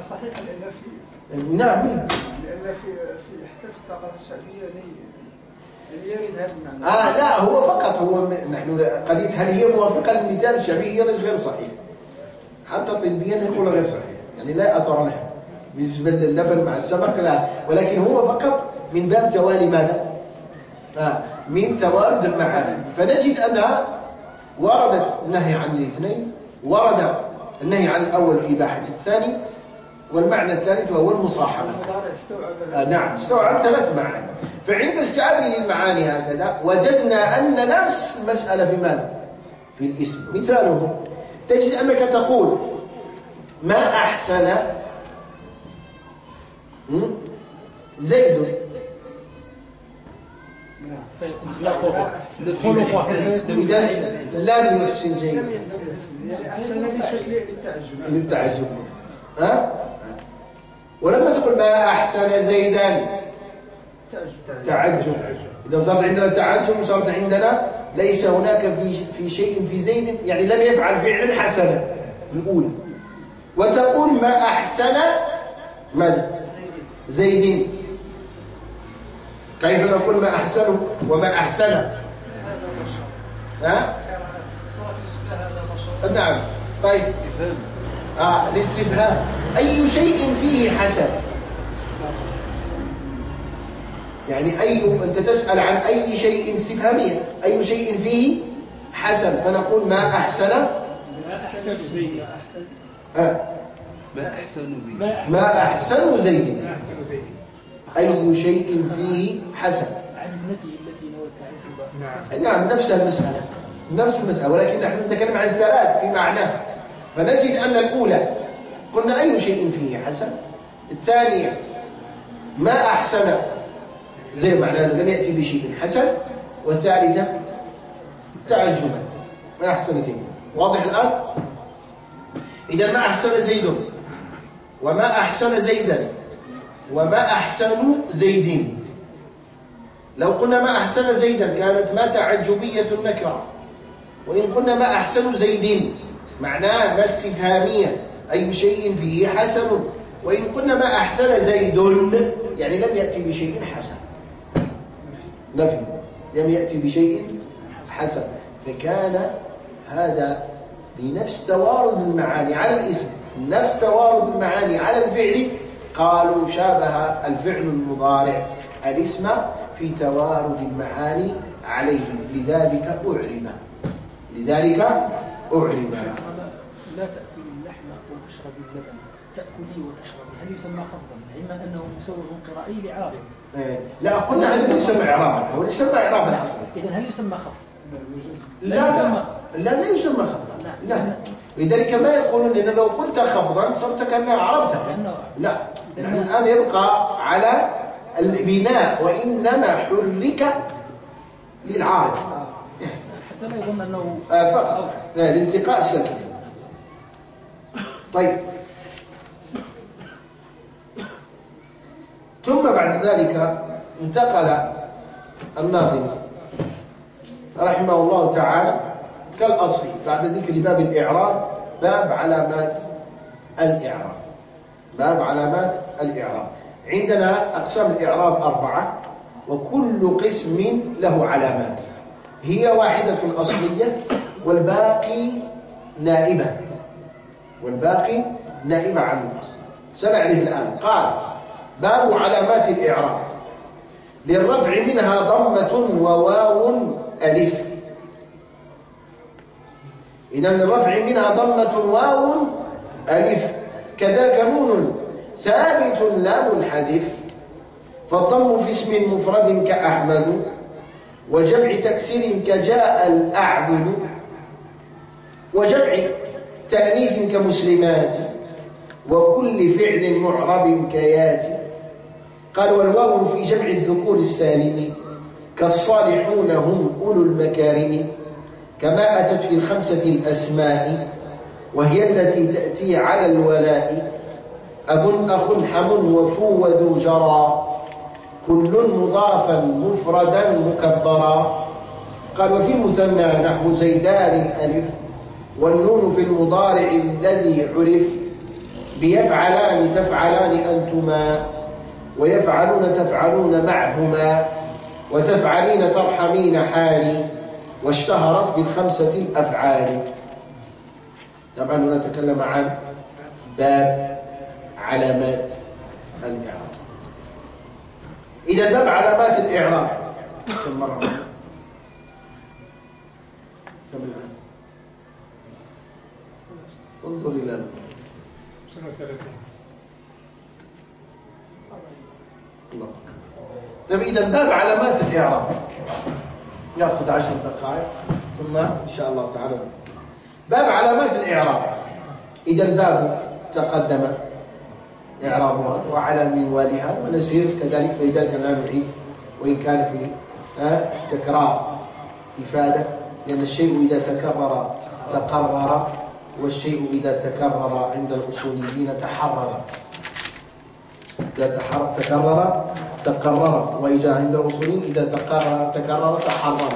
صحيح لأن في نعم. لأن في في حتى في الثقافة الشعبية يرد هذا المعنى آه لا هو فقط هو نحن قضية هل هي موافقة للمثال الشعبي؟ هي غير صحيح. حتى طبيا يقول غير صحيح. يعني لا أثر له. بالنسبة للبن مع السمك لا ولكن هو فقط من باب توالي ماذا؟ آه، من توارد المعاني فنجد أنها وردت النهي عن الاثنين ورد النهي عن الأول إباحة الثاني والمعنى الثالث وهو المصاحبة آه نعم استوعب ثلاث معاني فعند استيعابه المعاني هكذا وجدنا أن نفس المسألة في ماذا؟ في الاسم مثاله تجد أنك تقول ما أحسن? زيد. لم يحسن زيد أحسن للتعجب. ها؟ ولما تقول ما أحسن زيدا. تعجب. إذا صارت عندنا تعجب وصارت عندنا ليس هناك في في شيء في زيد يعني لم يفعل فعلا حسنا. الأولى. وتقول ما أحسن ماذا؟ زيد. كيف نقول ما أحسن وما أحسن؟ هذا بشر ها؟ نعم. طيب. استفهام آه الاستفهام. أي شيء فيه حسن يعني أي أنت تسأل عن أي شيء استفهامية أي شيء فيه حسن فنقول ما أحسن؟ زيد أحسن؟ آه ما أحسن زيد؟ ما أحسن زيد. ما أحسن زيد. أي شيء فيه حسن. عن التي التي نوى التعجب فاستفهم. نعم. نفس المسألة. نفس المسألة. ولكن نحن نتكلم عن الثلاث في معناه فنجد أن الأولى قلنا أي شيء فيه حسن؟ الثانية ما أحسن؟ زي معناه أنه لم يأتي بشيء حسن. والثالثة تعجبا. ما أحسن زيد. واضح الآن؟ إذا ما أحسن زيد؟ وما أحسن زيدا. وما أحسن زيد. لو قلنا ما أحسن زيدا كانت ما تعجبية النكرة. وإن قلنا ما أحسن زيد معناه ما استفهامية أي شيء فيه حسن. وإن قلنا ما أحسن زيد يعني لم يأتي بشيء حسن. نفي. لم يأتي بشيء حسن. فكان هذا بنفس توارد المعاني على الاسم. نفس توارد المعاني على الفعل قالوا شابه الفعل المضارع الاسم في توارد المعاني عليه لذلك أعرب. لذلك أعرب. لا تأكلي اللحم وتشربي اللبن. تأكلي وتشربي هل يسمى خفضا؟ علما أنه مسوغ قرائي لعارض إيه. لا قلنا هذا ليس إعرابا هو يسمى إعرابا أصلا إذا هل يسمى خفض؟ لا لا لا يسمى لا لا يسمى خفضا. لا. لذلك ما يقولون إن لو قلت خفضا صرت كأنها عربتها لأنه لا نحن الآن يبقى على البناء وإنما حرك للعارض. حتى لا يظن أنه آه فقط. لا، لالتقاء السكن طيب. ثم بعد ذلك انتقل الناظم رحمه الله تعالى كالأصل. بعد ذكر باب الإعراب باب علامات الإعراب. باب علامات الإعراب. عندنا أقسام الإعراب أربعة وكل قسم له علامات. هي واحدة أصلية والباقي نائبة. والباقي نائبة عن الأصل. سنعرف الآن. قال باب علامات الإعراب. للرفع منها ضمة وواو ألف. إذا للرفع منها ضمة واو ألف كذاك نون ثابت لا منحذف فالضم في اسم مفرد كأحمد وجمع تكسير كجاء الأعبد وجمع تأنيث كمسلمات وكل فعل معرب كياتي قال والواو في جمع الذكور السالم كالصالحون هم أولو المكارم. كما أتت في الخمسة الأسماء وهي التي تأتي على الولاء. أب أخ حم وفو جرى. كل مضافا مفردا مكبرا. قال وفي المثنى نحو زيدان الألف والنون في المضارع الذي عرف. بيفعلان تفعلان أنتما ويفعلون تفعلون معهما وتفعلين ترحمين حالي. واشتهرت بالخمسة الأفعال. طبعا هنا نتكلم عن باب علامات الإعراب. إذا باب علامات الإعراب. كم مرة؟ كم الآن؟ انظر إلى الله طيب إذا باب علامات الإعراب. يأخذ عشر دقائق ثم إن شاء الله تعالى. باب علامات الإعراب. إذا الباب تقدم إعرابها وعلى منوالها ونسير كذلك فلذلك لا نعيد وإن كان في تكرار إفادة لأن الشيء إذا تكرر تقرر والشيء إذا تكرر عند الأصوليين تحرر. إذا تحر- تكرر وإذا عند الأصوليين إذا تقرر تكرر تحرر.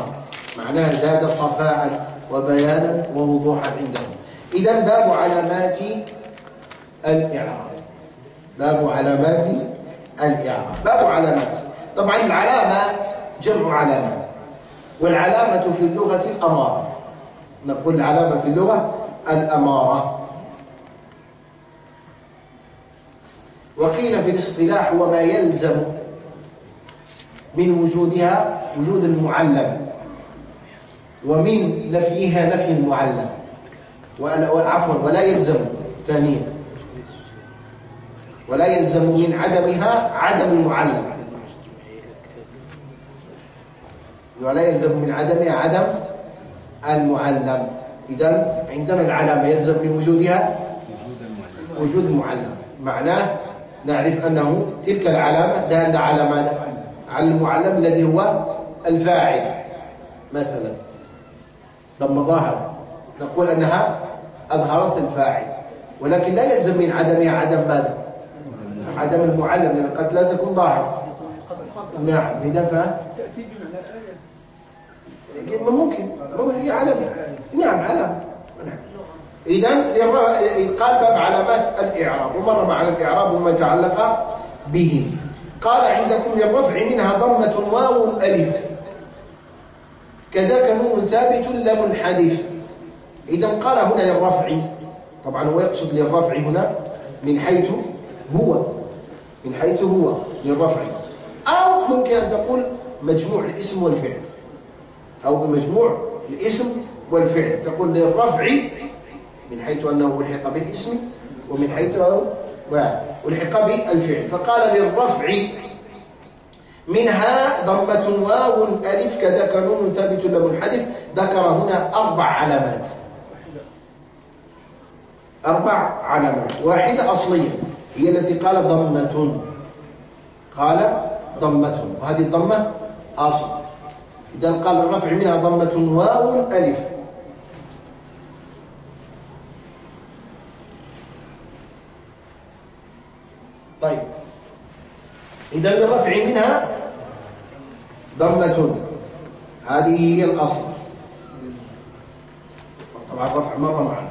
معناها زاد صفاء وبيانا ووضوحا عندهم. إذا باب علامات الإعراب. باب علامات الإعراب. باب علامات. طبعا العلامات جمع علامة. والعلامة في اللغة الأمارة. نقول العلامة في اللغة الأمارة. وقيل في الاصطلاح هو ما يلزم من وجودها وجود المعلم. ومن نفيها نفي المعلم. وعفوا ولا يلزم ثانيا ولا يلزم من عدمها عدم المعلم. ولا يلزم من عدمها عدم المعلم. إذا عندنا العلامة يلزم من وجودها وجود المعلم. معناه نعرف أنه تلك العلامة دالة على ماذا؟ على المعلم الذي هو الفاعل مثلا. ضم ظاهر. نقول أنها أظهرت الفاعل ولكن لا يلزم من عدمها عدم ماذا؟ عدم المعلم لأن قد لا تكون ظاهرة نعم إذا فهم لكن ممكن. هي علامة نعم علامة نعم. إذا قال باب علامات الإعراب ومر معنا الإعراب وما تعلق به. قال عندكم للرفع منها ضمة واو ألف. كذاك نون ثابت لا منحدف إذا قال هنا للرفع طبعا هو يقصد للرفع هنا من حيث هو. من حيث هو للرفع أو ممكن أن تقول مجموع الاسم والفعل. أو بمجموع الاسم والفعل. تقول للرفع من حيث أنه لحق بالاسم ومن حيث ولحق بالفعل فقال للرفع منها ضمة واو ألف كذاك نون ثابت لا منحدف ذكر هنا أربع علامات. أربع علامات. واحدة أصلية. هي التي قال ضمة. قال ضمة. وهذه الضمة أصل. إذا قال الرفع منها ضمة واو ألف طيب إذا للرفع منها ضمة. هذه هي الأصل. طبعا الرفع مرة معنا.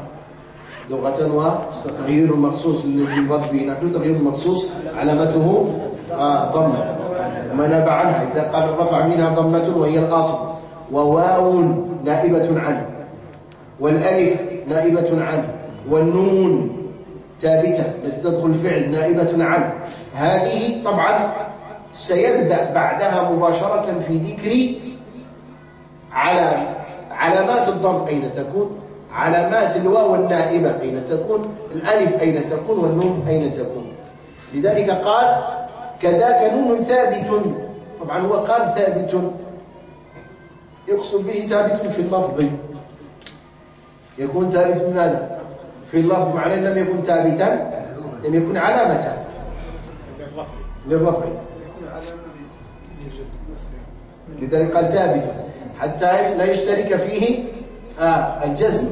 لغة وتغيير مخصوص الذي يراد به. نحن تغيير مخصوص علامته آه ضمة. وما ناب عنها. إذا قال الرفع منها ضمة وهي الأصل. وواو نائبة عنه. والألف نائبة عنه. والنون ثابتة التي تدخل الفعل نائبة عنه هذه طبعا سيبدأ بعدها مباشرة في ذكر على علامات الضم أين تكون؟ علامات الواو النائبة أين تكون؟ الألف أين تكون؟ والنون أين تكون؟ لذلك قال كذاك نون ثابت. طبعا هو قال ثابت. يقصد به ثابت في اللفظ. يكون ثابت من ماذا في اللفظ معناه لم يكن ثابتا لم يكن علامة للرفع. لذلك قال ثابت حتى لا يشترك فيه آه الجزم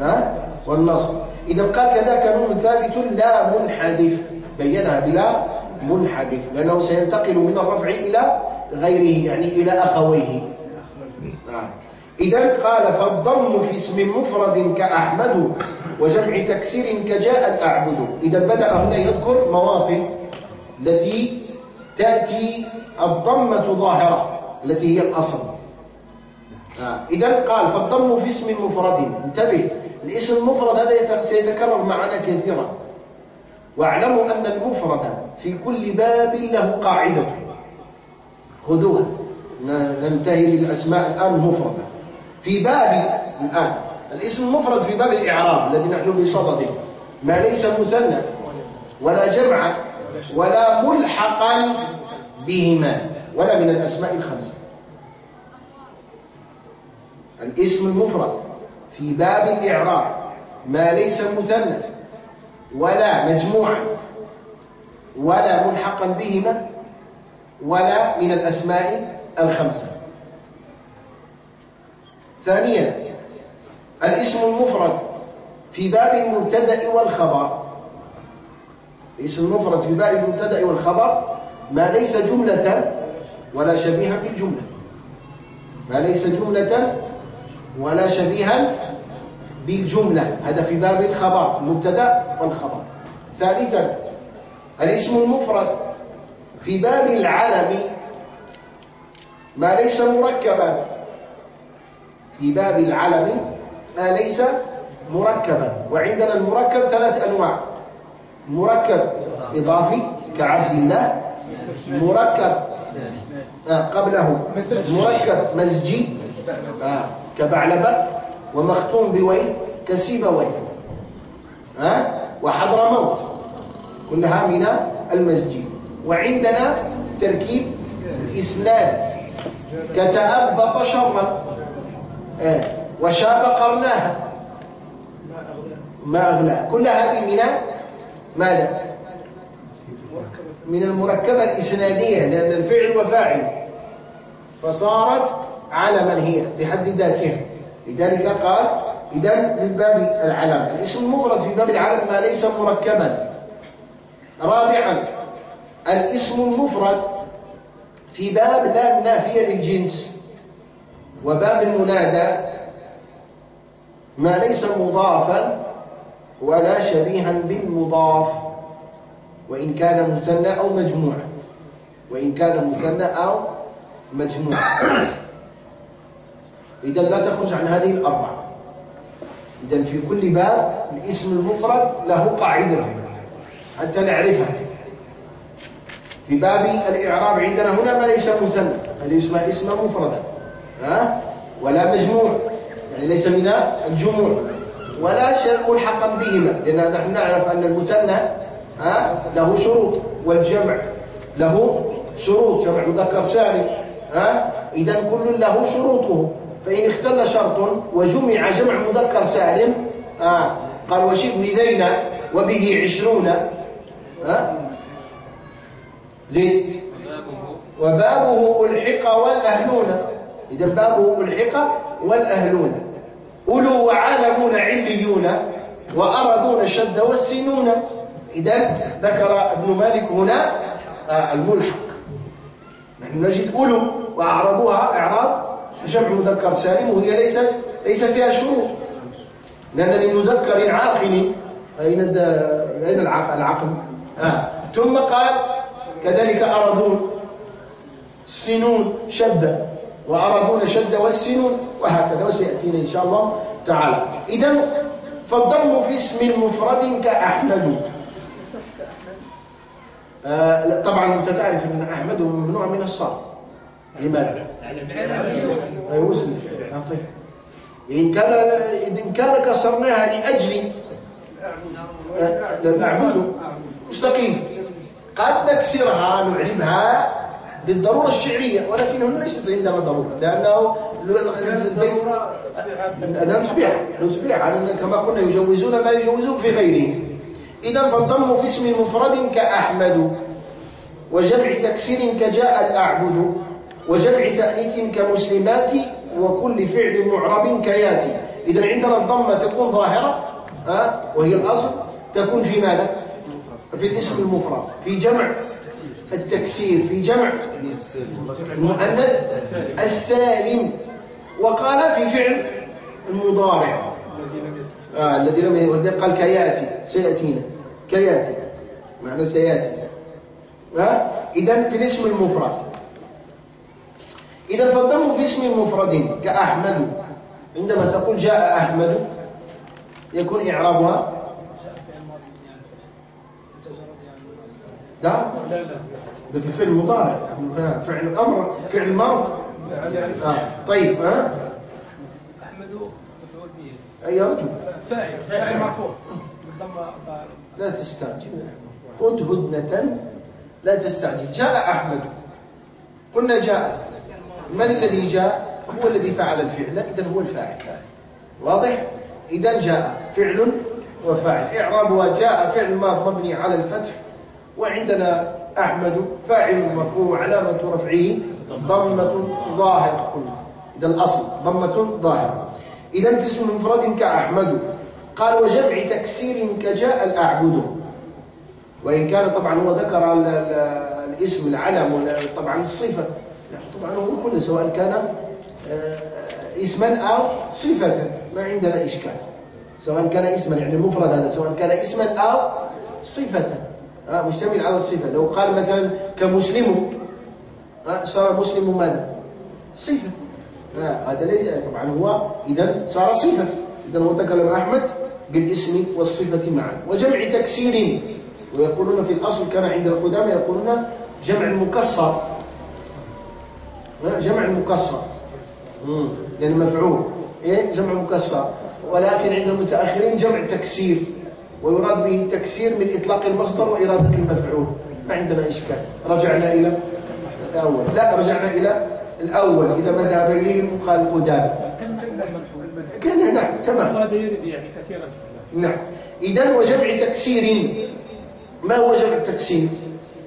آه والنصب. إذا قال كذاك نون ثابت لا منحدف بينها بلا منحدف لأنه سينتقل من الرفع إلى غيره يعني إلى أخويه. آه. إذا قال فالضم في اسم مفرد كأحمد وجمع تكسير كجاء الأعبد إذا بدأ هنا يذكر مواطن التي تأتي الضمة ظاهرة التي هي الأصل. آه. إذا قال فالضم في اسم مفرد. انتبه الاسم المفرد هذا سيتكرر معنا كثيرا. واعلموا أن المفرد في كل باب له قاعدة. خذوها. ننتهي للأسماء الآن مفردة. في باب الآن الاسم المفرد في باب الإعراب الذي نحن بصدده ما ليس مثنى ولا جمعا ولا ملحقا بهما ولا من الأسماء الخمسة. الاسم المفرد في باب الإعراب ما ليس مثنى ولا مجموعا ولا ملحقا بهما ولا من الأسماء الخمسة. ثانيا الاسم المفرد في باب المبتدأ والخبر. الاسم المفرد في باب المبتدأ والخبر ما ليس جملة ولا شبيها بالجملة. ما ليس جملة ولا شبيها بالجملة. هذا في باب الخبر المبتدأ والخبر. ثالثا الاسم المفرد في باب العلم ما ليس مركبا. في باب العلم ما ليس مركبا. وعندنا المركب ثلاث أنواع. مركب إضافي كعبد الله. مركب آه قبله. مركب مزجي آه كبعلبة. ومختوم بوين كسيبوين آه وحضرموت كلها من المزجي وعندنا تركيب الإسناد كتأبط شرا. آه. وشاب قرناها. ما أغلى كل هذه من ماذا؟ من المركبة الإسنادية لأن الفعل وفاعل. فصارت علما هي بحد ذاتها. لذلك قال إذا من باب العلم. الاسم المفرد في باب العلم ما ليس مركبا. رابعا الاسم المفرد في باب لا النافية للجنس. وباب المنادى ما ليس مضافا ولا شبيها بالمضاف وإن كان مثنى أو مجموعا. وإن كان مثنى أو مجموعا. إذا لا تخرج عن هذه الأربعة. إذا في كل باب الاسم المفرد له قاعدة. حتى نعرفها. في باب الإعراب عندنا هنا ما ليس مثنى هذه اسمها اسم مفردا. ها؟ ولا مجموع. يعني ليس من الجموع ولا شيء ملحقا بهما لأن نحن نعرف أن المثنى له شروط والجمع له شروط جمع مذكر سالم إذا كل له شروطه فإن اختل شرط وجمع جمع مذكر سالم قال وشبه ذين وبه عشرون زين. وبابه ألحق والأهلون إذا بابه ألحق والأهلون. أولو وعالمون عليون وأرضون شد والسنون. إذا ذكر ابن مالك هنا آه الملحق. نحن نجد أولو وأعربوها إعراب جمع مذكر سالم وهي ليست ليس فيها شروط. لأن لمذكر عاقل أين أين العقل؟ آه. ثم قال كذلك أرضون السنون شد. وأرضون شد والسنون وهكذا وسيأتينا إن شاء الله تعالى. إذا فالضم في اسم مفرد كأحمد. آه طبعا أنت تعرف أن أحمد ممنوع من الصرف لماذا؟ آه طيب. إن كان إن كان كسرناها لأجل آه أعبد مستقيم. قد نكسرها نعربها. بالضرورة الشعرية ولكن هنا ليست عندنا ضرورة لأنه البيت نسبيح نسبيح كما قلنا يجوزون ما يجوزون في غيره. إذا فالضم في اسم مفرد كأحمد وجمع تكسير كجاء الأعبد وجمع تأنيث كمسلمات وكل فعل معرب كياتي. إذا عندنا الضمة تكون ظاهرة وهي الأصل تكون في ماذا؟ في الاسم المفرد في جمع. التكسير في جمع المؤنث السالم وقال في فعل المضارع. آه الذي لم قال كياتي سيأتينا. كياتي معنى سياتي. آه اذا في الاسم المفرد. اذا فالضم في اسم مفرد كأحمد. عندما تقول جاء أحمد يكون إعرابها ده لا لا ده في فعل مضارع. فعل أمر فعل ماض آه. طيب ها؟ احمد يا رجل. فاعل فاعل مرفوع. لا تستعجل. خذ هدنة. لا تستعجل. جاء أحمد. قلنا جاء. من الذي جاء؟ هو الذي فعل الفعل. إذا هو الفاعل. واضح؟ إذا جاء فعل وفاعل. إعرابها جاء فعل ماض مبني على الفتح. وعندنا أحمد فاعل مرفوع علامة رفعه ضمة ظاهرة إذا الأصل ضمة ظاهرة إذا في اسم مفرد كأحمد. قال وجمع تكسير كجاء الأعبد. وإن كان طبعا هو ذكر ال- ال- الاسم العلم طبعا الصفة. طبعا هو كله سواء كان آه، اسما أو صفة. ما عندنا إشكال. سواء كان اسما يعني المفرد هذا سواء كان اسما أو صفة. مشتمل على الصفة لو قال مثلا كمسلم آه، صار مسلم ماذا؟ صفة. آه، هذا ليس طبعا هو إذا صار صفة. إذا هو تكلم أحمد بالاسم والصفة معا. وجمع تكسير. ويقولون في الأصل كان عند القدامى يقولون جمع المكسر آه، جمع المكسر يعني مفعول. إيه؟ جمع مكسر. ولكن عند المتأخرين جمع تكسير. ويراد به التكسير من إطلاق المصدر وإرادة المفعول. ما عندنا إشكال. رجعنا إلى الأول. لا رجعنا إلى الأول. إلى ما ذهب إليه قال القدامى كان نعم تمام. وهذا يرد يعني كثيرا. في نعم. إذا وجمع تكسير. ما هو جمع تكسير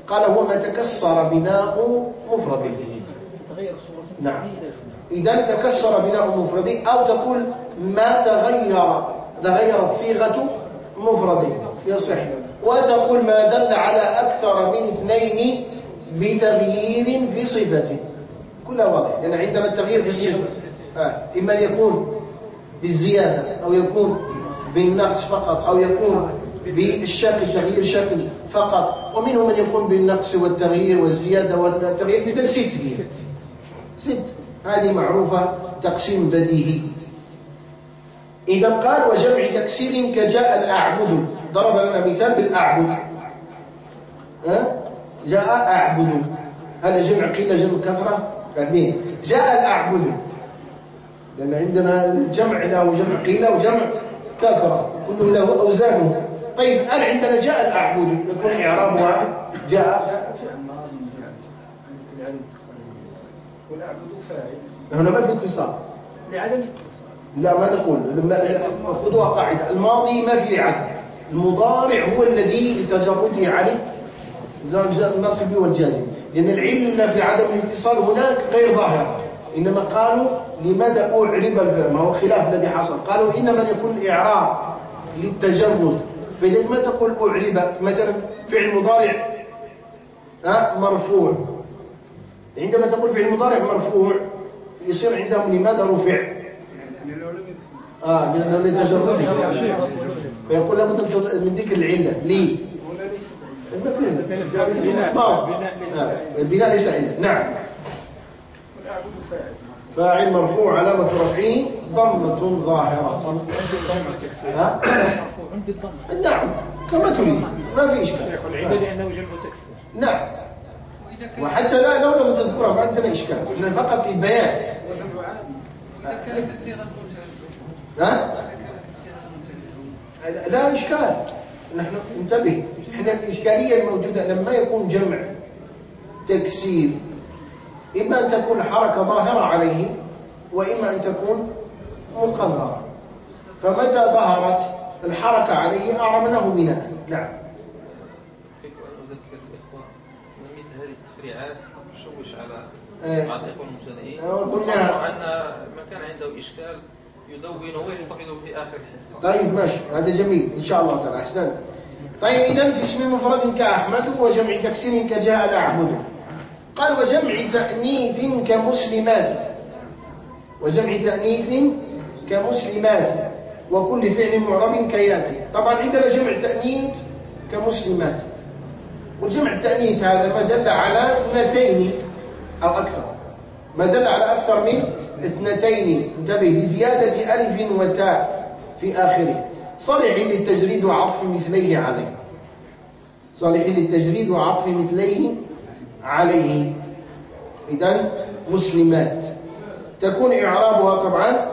قال هو ما تكسر بناء مفرده نعم. إذا تكسر بناء مفرده أو تقول ما تغير تغيرت صيغة مفرده يصح. وتقول ما دل على أكثر من اثنين بتغيير في صفته. كلها واضح. لأن عندنا التغيير في الصفة آه. إما أن يكون بالزيادة أو يكون بالنقص فقط أو يكون بالشكل تغيير شكل فقط. ومنهم من يكون بالنقص والتغيير والزيادة والتغيير إذا ست ست هذه معروفة تقسيم بديهي. إذا قال وجمع تكسير كجاء الأعبد ضرب لنا مثال بالأعبد. ها؟ جاء أعبد. هذا جمع قلة جمع كثرة. بعدين جاء الأعبد. لأن عندنا الجمع له جمع قلة وجمع كثرة. كل له أوزانه. طيب الآن عندنا جاء الأعبد. يكون إعرابها جاء. جاء والأعبد فاعل هنا ما في اتصال. لعدم لا ما لما خذوها قاعدة. الماضي ما في عدل. المضارع هو الذي لتجرده عليه النصب والجازم. لأن العلة في عدم الاتصال هناك غير ظاهرة. إنما قالوا لماذا أعرب الفعل؟ ما هو خلاف الذي حصل. قالوا إنما يكون الإعراب للتجرد. فإذا ما تقول أعرب؟ مثلا فعل مضارع مرفوع. عندما تقول فعل مضارع مرفوع يصير عندهم لماذا رفع؟ آه لأنه لتجرده فيقول لابد من- من ذكر العلة. ليه؟ هنا ليست البناء البناء ليس البناء ليس عله نعم. والأعبد فاعل فاعل مرفوع علامة رفعه ضمة ظاهرة. ها؟ مرفوع بالضمة نعم. كما تريد. ما في إشكال. والعلة لأنه جمع تكسير نعم. وحتى لا لو لم تذكرها ما عندنا إشكال. إحنا فقط في البيان. وجمع عادي إذا كان في الصيغة ها؟ لا إشكال. نحن انتبه. إحنا الإشكالية الموجودة لما يكون جمع تكسير إما أن تكون حركة ظاهرة عليه وإما أن تكون مقدرة فمتى ظهرت الحركة عليه؟ أعربناه بناء. نعم. أحب أن أذكر الإخوة أن مثل هذه التفريعات قد تشوش على. بعض الإخوة المبتدئين قلنا- أرجو أن من كان عنده إشكال يدونه في آخر الحصة. طيب ماشي. هذا جميل. إن شاء الله تعالى. أحسن طيب إذا في اسم مفرد كأحمد وجمع تكسير كجاء الأعبد قال وجمع تأنيث كمسلمات. وجمع تأنيث كمسلمات. وكل فعل معرب كياتي. طبعا عندنا جمع تأنيث كمسلمات. وجمع التأنيث هذا ما دل على اثنتين أو أكثر. ما دل على أكثر من اثنتين. انتبه بزيادة ألف وتاء في آخره. صالح للتجريد وعطف مثليه عليه. صالحين للتجريد وعطف مثليه عليه. إذن مسلمات. تكون إعرابها طبعا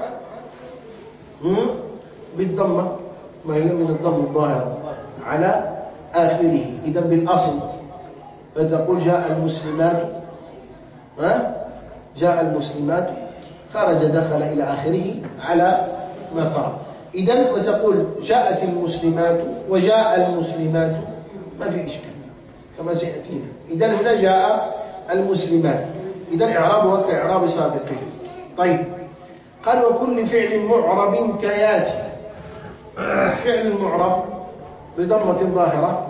بالضمة. ما هي من الضم الظاهر. على آخره. إذا بالأصل. فتقول جاء المسلمات. ها؟ جاء المسلمات. خرج دخل إلى آخره على ما ترى إذا وتقول جاءت المسلمات وجاء المسلمات. ما في إشكال. كما سيأتينا. إذا هنا جاء المسلمات. إذا إعرابها كإعراب سابقه طيب. قال وكل فعل معرب كياتي فعل معرب بضمة ظاهرة.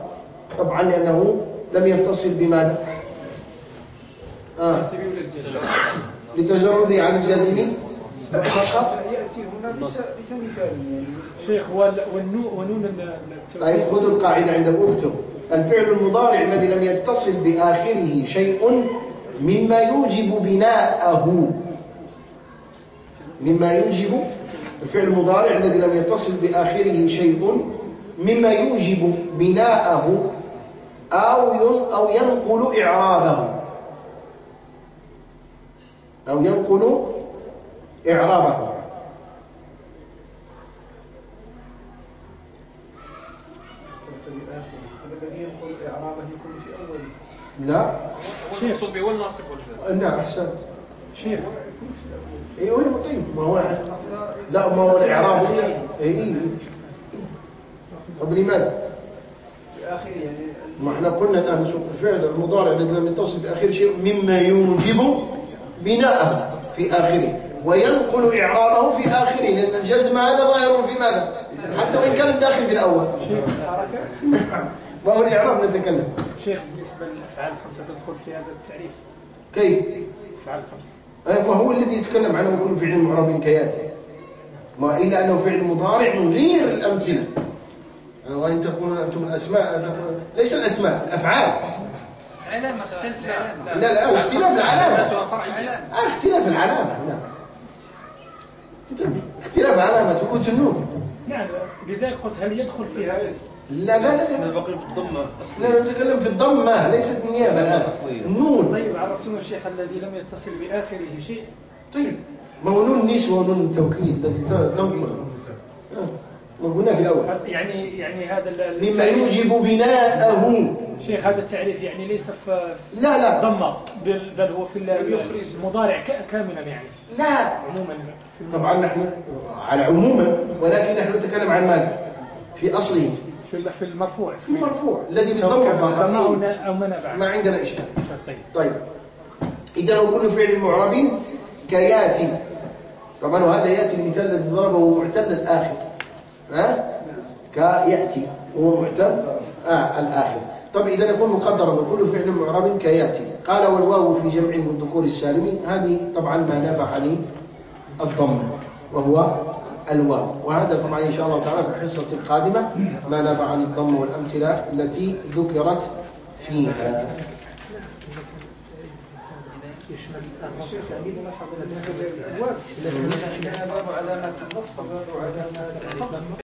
طبعا لأنه لم يتصل بماذا؟ آه. لتجرده عن الجازم فقط يأتي هنا ليس ليس مثالا يعني. شيخ وال- والنو ونون ال- التوكيد طيب خذوا القاعدة عندكم اكتب الفعل المضارع الذي لم يتصل بآخره شيء مما يوجب بناءه. مما يوجب الفعل المضارع الذي لم يتصل بآخره شيء مما يوجب بناءه أو ين- أو ينقل إعرابه. أو ينقل إعرابه. قلت بالآخر هذا الذي ينقل إعرابه يكون في أوله لا هو المقصود به هو الناصب والجازم نعم أحسنت. شيخ. أيوه طيب ما هو لا ما هو الإعراب. اي اي طب لماذا؟ يعني ما إحنا قلنا الآن نشوف الفعل المضارع الذي لم يتصل بآخر شيء مما يوجب بناءه في آخره وينقل إعرابه في آخره لأن الجزم هذا ظاهر في ماذا؟ حتى وإن كان داخل في الأول. حركات ما هو الإعراب نتكلم. شيخ بالنسبة للأفعال الخمسة تدخل في هذا التعريف؟ كيف؟ أفعال الخمسة. أي ما هو الذي يتكلم عنه كل فعل معرب كياته. ما إلا أنه فعل مضارع من غير الأمثلة. وإن تكون أنتم الأسماء ليس الأسماء الأفعال. علامة اختلف العلامة لا لا اختلاف العلامة. علامة آه، اختلاف العلامة لا انتبه. اختلاف علامة النون نعم لذلك قلت هل يدخل في هذا لا لا لا إحنا لا باقيين في الضمة لا نتكلم في الضمة ليست النيابة الآن. الأصلية. النون طيب عرفتم الشيخ الذي لم يتصل بآخره شيء؟ طيب. ما هو نون نسوة ونون التوكيد آه، ما قلنا في الأول. يعني يعني هذا ال- مما يوجب بناءه. شيخ هذا التعريف يعني ليس في لا لا. ضمة. بل, بل هو في ال- المضارع كاملا يعني. لا. عموما طبعا نحن على عموما ولكن نحن نتكلم عن ماذا؟ في أصله. في ال- في المرفوع. في المرفوع الذي أو الظاهر أو ما عندنا إشكال. طيب. طيب. إذا لو كل فعل معرب كياتي. طبعا وهذا يأتي المثال الذي ضربه معتل الآخر. ها؟ كيأتي وهو معتل آه الآخر. طب إذا يكون مقدرا كل فعل معرب كيأتي. قال والواو في جمع من ذكور السالم. هذه طبعا ما نبع عن الضم وهو الواو. وهذا طبعا إن شاء الله تعالى في الحصة القادمة ما نبع عن الضم والأمثلة التي ذكرت فيها. الشيخ باب علامات النصب علامات